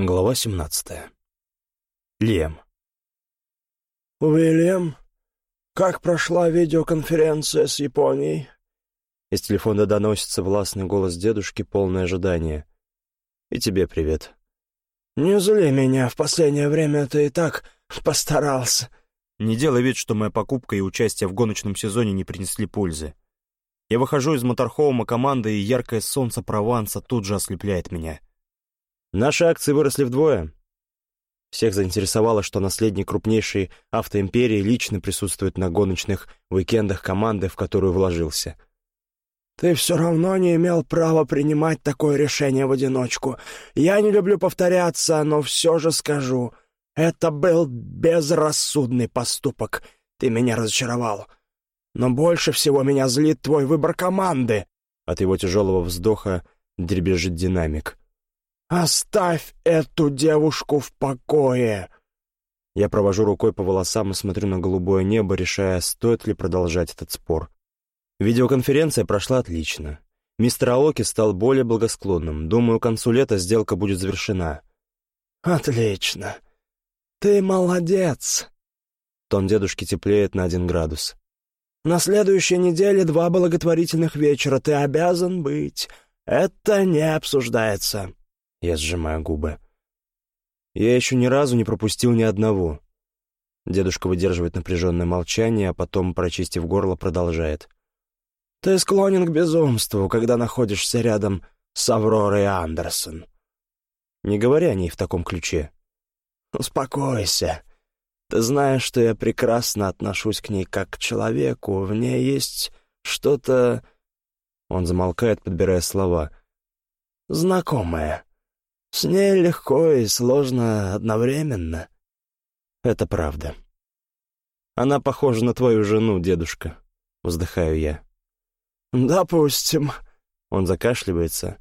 Глава 17. Лем. «Уильям, как прошла видеоконференция с Японией?» Из телефона доносится властный голос дедушки, полное ожидание. «И тебе привет». «Не зли меня, в последнее время ты и так постарался». Не делай вид, что моя покупка и участие в гоночном сезоне не принесли пользы. Я выхожу из моторхоума команды, и яркое солнце Прованса тут же ослепляет меня. Наши акции выросли вдвое. Всех заинтересовало, что наследник крупнейшей автоимперии лично присутствует на гоночных уикендах команды, в которую вложился. «Ты все равно не имел права принимать такое решение в одиночку. Я не люблю повторяться, но все же скажу. Это был безрассудный поступок. Ты меня разочаровал. Но больше всего меня злит твой выбор команды». От его тяжелого вздоха дребезжит динамик. «Оставь эту девушку в покое!» Я провожу рукой по волосам и смотрю на голубое небо, решая, стоит ли продолжать этот спор. Видеоконференция прошла отлично. Мистер Аоки стал более благосклонным. Думаю, к концу лета сделка будет завершена. «Отлично. Ты молодец!» Тон дедушки теплеет на один градус. «На следующей неделе два благотворительных вечера. Ты обязан быть. Это не обсуждается». Я сжимаю губы. Я еще ни разу не пропустил ни одного. Дедушка выдерживает напряженное молчание, а потом, прочистив горло, продолжает. «Ты склонен к безумству, когда находишься рядом с Авророй Андерсон». Не говори о ней в таком ключе. «Успокойся. Ты знаешь, что я прекрасно отношусь к ней как к человеку. В ней есть что-то...» Он замолкает, подбирая слова. «Знакомое». С ней легко и сложно одновременно. Это правда. Она похожа на твою жену, дедушка. Вздыхаю я. Допустим. Он закашливается.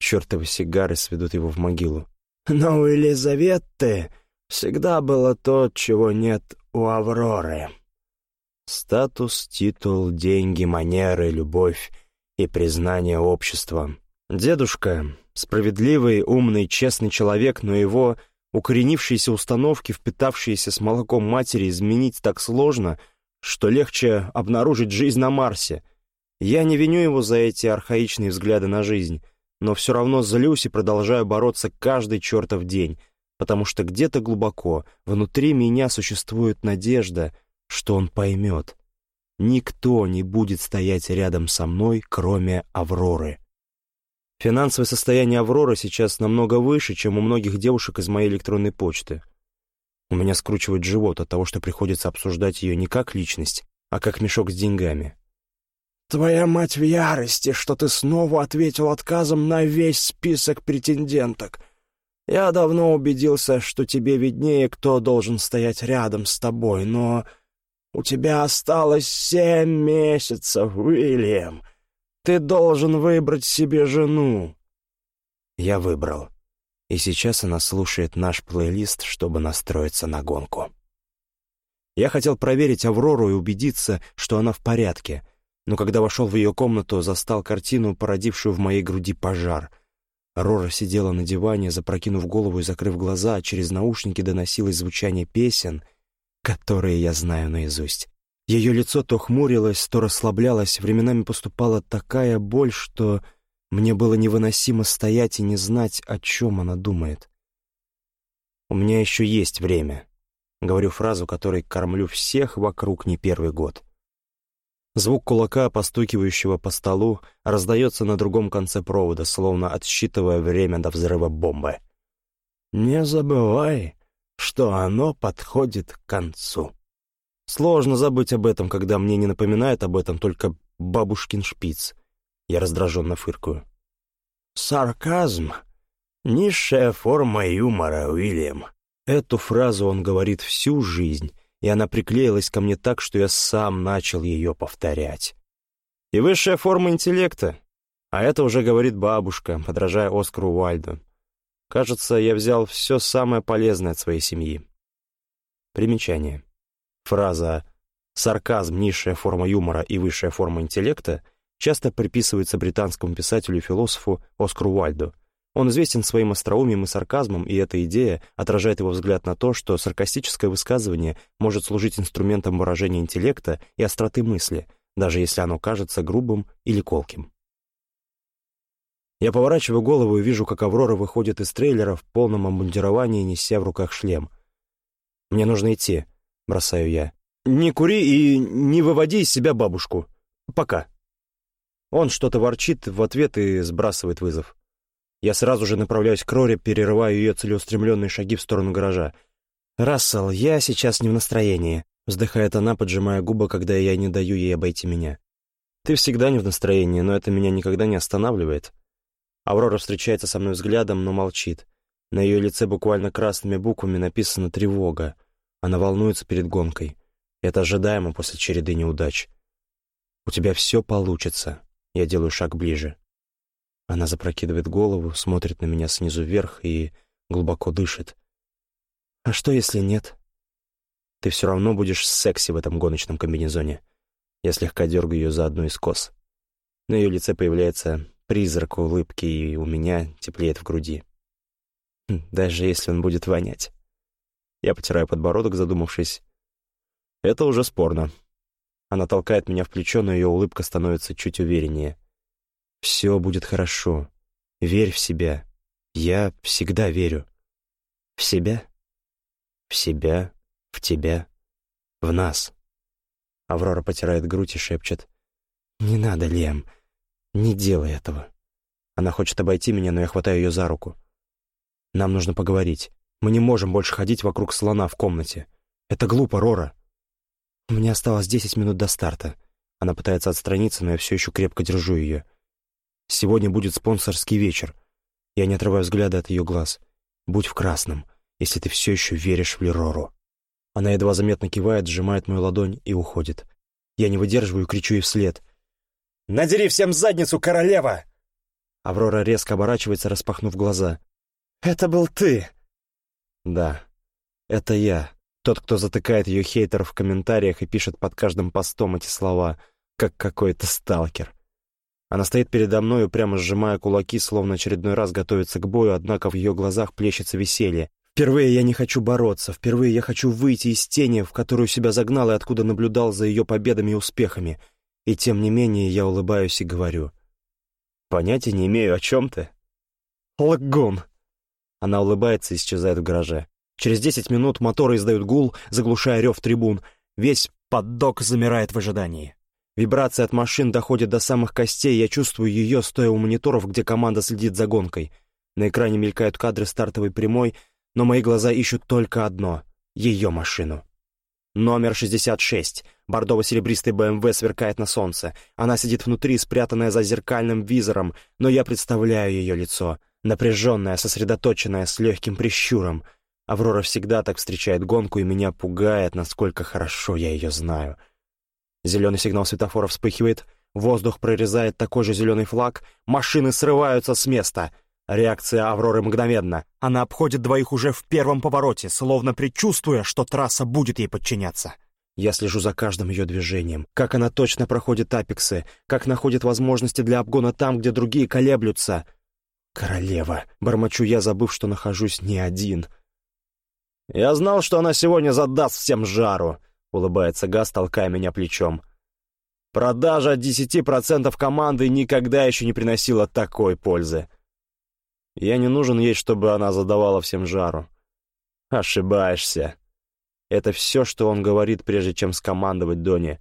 Чёртовы сигары сведут его в могилу. Но у Елизаветы всегда было то, чего нет у Авроры. Статус, титул, деньги, манеры, любовь и признание общества. Дедушка Справедливый, умный, честный человек, но его укоренившиеся установки, впитавшиеся с молоком матери, изменить так сложно, что легче обнаружить жизнь на Марсе. Я не виню его за эти архаичные взгляды на жизнь, но все равно злюсь и продолжаю бороться каждый чертов день, потому что где-то глубоко, внутри меня существует надежда, что он поймет. Никто не будет стоять рядом со мной, кроме Авроры. Финансовое состояние Авроры сейчас намного выше, чем у многих девушек из моей электронной почты. У меня скручивает живот от того, что приходится обсуждать ее не как личность, а как мешок с деньгами. «Твоя мать в ярости, что ты снова ответил отказом на весь список претенденток. Я давно убедился, что тебе виднее, кто должен стоять рядом с тобой, но у тебя осталось семь месяцев, Уильям. Ты должен выбрать себе жену». Я выбрал. И сейчас она слушает наш плейлист, чтобы настроиться на гонку. Я хотел проверить Аврору и убедиться, что она в порядке, но когда вошел в ее комнату, застал картину, породившую в моей груди пожар. Рора сидела на диване, запрокинув голову и закрыв глаза, а через наушники доносилось звучание песен, которые я знаю наизусть. Ее лицо то хмурилось, то расслаблялось, временами поступала такая боль, что мне было невыносимо стоять и не знать, о чем она думает. «У меня еще есть время», — говорю фразу, которой кормлю всех вокруг не первый год. Звук кулака, постукивающего по столу, раздается на другом конце провода, словно отсчитывая время до взрыва бомбы. «Не забывай, что оно подходит к концу». Сложно забыть об этом, когда мне не напоминает об этом только бабушкин шпиц. Я раздраженно фыркаю. «Сарказм — низшая форма юмора, Уильям». Эту фразу он говорит всю жизнь, и она приклеилась ко мне так, что я сам начал ее повторять. И высшая форма интеллекта. А это уже говорит бабушка, подражая Оскару Уальду. Кажется, я взял все самое полезное от своей семьи. Примечание. Фраза «сарказм, низшая форма юмора и высшая форма интеллекта» часто приписывается британскому писателю и философу Оскару Уальду. Он известен своим остроумием и сарказмом, и эта идея отражает его взгляд на то, что саркастическое высказывание может служить инструментом выражения интеллекта и остроты мысли, даже если оно кажется грубым или колким. Я поворачиваю голову и вижу, как Аврора выходит из трейлера в полном обмундировании, неся в руках шлем. «Мне нужно идти», — бросаю я. «Не кури и не выводи из себя бабушку. Пока». Он что-то ворчит в ответ и сбрасывает вызов. Я сразу же направляюсь к Роре, перерываю ее целеустремленные шаги в сторону гаража. «Рассел, я сейчас не в настроении», — вздыхает она, поджимая губы, когда я не даю ей обойти меня. «Ты всегда не в настроении, но это меня никогда не останавливает». Аврора встречается со мной взглядом, но молчит. На ее лице буквально красными буквами написано «тревога». Она волнуется перед гонкой. Это ожидаемо после череды неудач. «У тебя все получится». Я делаю шаг ближе. Она запрокидывает голову, смотрит на меня снизу вверх и глубоко дышит. «А что, если нет?» «Ты все равно будешь секси в этом гоночном комбинезоне». Я слегка дергаю ее за одну из кос. На ее лице появляется призрак улыбки, и у меня теплеет в груди. Хм, даже если он будет вонять. Я потираю подбородок, задумавшись. Это уже спорно. Она толкает меня в плечо, но ее улыбка становится чуть увереннее. Все будет хорошо. Верь в себя. Я всегда верю. В себя? В себя, в тебя, в нас. Аврора потирает грудь и шепчет. «Не надо, Лем, не делай этого». Она хочет обойти меня, но я хватаю ее за руку. «Нам нужно поговорить. Мы не можем больше ходить вокруг слона в комнате. Это глупо, Рора». «У меня осталось десять минут до старта». Она пытается отстраниться, но я все еще крепко держу ее. Сегодня будет спонсорский вечер. Я не отрываю взгляда от ее глаз. Будь в красном, если ты все еще веришь в Лерору. Она едва заметно кивает, сжимает мою ладонь и уходит. Я не выдерживаю кричу ей вслед. «Надери всем задницу, королева!» Аврора резко оборачивается, распахнув глаза. «Это был ты!» «Да, это я. Тот, кто затыкает ее хейтеров в комментариях и пишет под каждым постом эти слова, как какой-то сталкер. Она стоит передо мной, прямо сжимая кулаки, словно очередной раз готовится к бою, однако в ее глазах плещется веселье. Впервые я не хочу бороться, впервые я хочу выйти из тени, в которую себя загнал и откуда наблюдал за ее победами и успехами. И тем не менее я улыбаюсь и говорю. «Понятия не имею, о чем ты?» «Лагун!» Она улыбается и исчезает в гараже. Через десять минут моторы издают гул, заглушая рев трибун. Весь поддок замирает в ожидании. Вибрация от машин доходит до самых костей, я чувствую ее, стоя у мониторов, где команда следит за гонкой. На экране мелькают кадры стартовой прямой, но мои глаза ищут только одно — ее машину. Номер 66. Бордово-серебристый БМВ сверкает на солнце. Она сидит внутри, спрятанная за зеркальным визором, но я представляю ее лицо. Напряженное, сосредоточенное, с легким прищуром. Аврора всегда так встречает гонку, и меня пугает, насколько хорошо я ее знаю — Зеленый сигнал светофора вспыхивает, воздух прорезает такой же зеленый флаг, машины срываются с места. Реакция Авроры мгновенна. Она обходит двоих уже в первом повороте, словно предчувствуя, что трасса будет ей подчиняться. Я слежу за каждым ее движением, как она точно проходит апексы, как находит возможности для обгона там, где другие колеблются. «Королева!» — бормочу я, забыв, что нахожусь не один. «Я знал, что она сегодня задаст всем жару!» — улыбается Газ, толкая меня плечом. «Продажа 10% команды никогда еще не приносила такой пользы. Я не нужен ей, чтобы она задавала всем жару. Ошибаешься. Это все, что он говорит, прежде чем скомандовать Дони.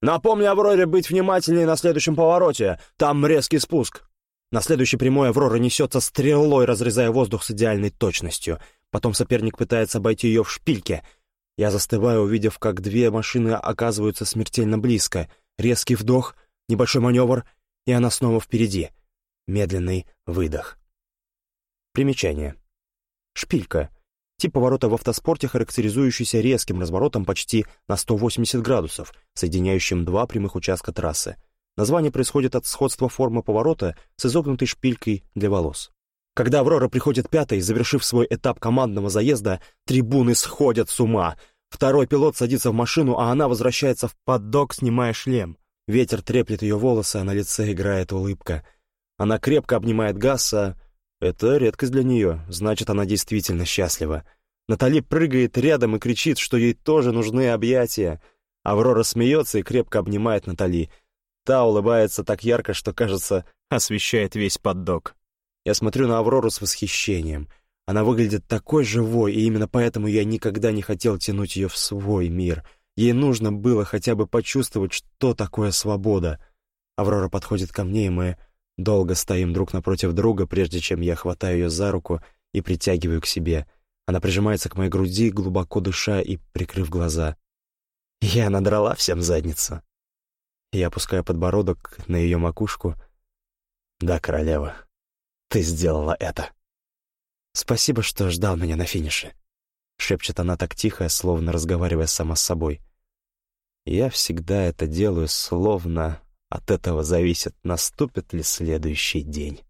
«Напомни Авроре быть внимательнее на следующем повороте. Там резкий спуск». На следующей прямой Аврора несется стрелой, разрезая воздух с идеальной точностью. Потом соперник пытается обойти ее в шпильке — я застываю, увидев, как две машины оказываются смертельно близко. Резкий вдох, небольшой маневр, и она снова впереди. Медленный выдох. Примечание. Шпилька. Тип поворота в автоспорте, характеризующийся резким разворотом почти на 180 градусов, соединяющим два прямых участка трассы. Название происходит от сходства формы поворота с изогнутой шпилькой для волос. Когда «Аврора» приходит пятой, завершив свой этап командного заезда, трибуны сходят с ума. Второй пилот садится в машину, а она возвращается в поддок, снимая шлем. Ветер треплет ее волосы, а на лице играет улыбка. Она крепко обнимает Гасса, Это редкость для нее, значит, она действительно счастлива. Натали прыгает рядом и кричит, что ей тоже нужны объятия. Аврора смеется и крепко обнимает Натали. Та улыбается так ярко, что, кажется, освещает весь поддок. Я смотрю на Аврору с восхищением. Она выглядит такой живой, и именно поэтому я никогда не хотел тянуть ее в свой мир. Ей нужно было хотя бы почувствовать, что такое свобода. Аврора подходит ко мне, и мы Долго стоим друг напротив друга, прежде чем я хватаю ее за руку и притягиваю к себе. Она прижимается к моей груди, глубоко дыша и прикрыв глаза. Я надрала всем задницу. Я опускаю подбородок на ее макушку. «Да, королева, ты сделала это». «Спасибо, что ждал меня на финише», — шепчет она так тихо, словно разговаривая сама с собой. «Я всегда это делаю, словно от этого зависит, наступит ли следующий день.